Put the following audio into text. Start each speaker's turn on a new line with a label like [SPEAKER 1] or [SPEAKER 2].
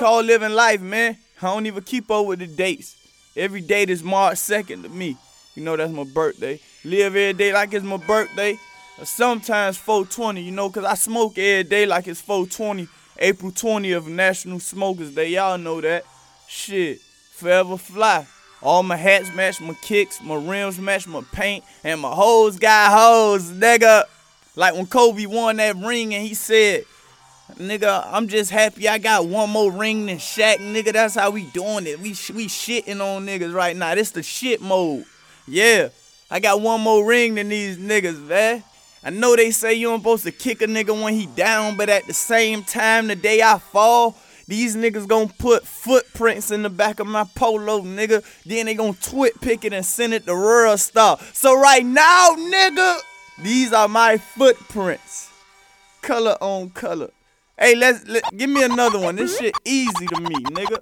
[SPEAKER 1] called living life, man. I don't even keep up with the dates. Every date is March 2nd to me. You know that's my birthday. Live every day like it's my birthday. Or sometimes 420, you know, cause I smoke every day like it's 420. April 20th, National Smokers Day. Y'all know that. Shit. Forever fly. All my hats match my kicks, my rims match my paint, and my hoes got hoes, nigga. Like when Kobe won that ring and he said, Nigga, I'm just happy I got one more ring than Shaq, nigga. That's how we doing it. We we shitting on niggas right now. This the shit mode. Yeah, I got one more ring than these niggas, man. I know they say you ain't supposed to kick a nigga when he down, but at the same time, the day I fall, these niggas gonna put footprints in the back of my polo, nigga. Then they gonna TwitPic it and send it to WorldStar. So right now, nigga, these are my footprints. Color on color. Hey, let's let, give me another one. This shit easy to me, nigga.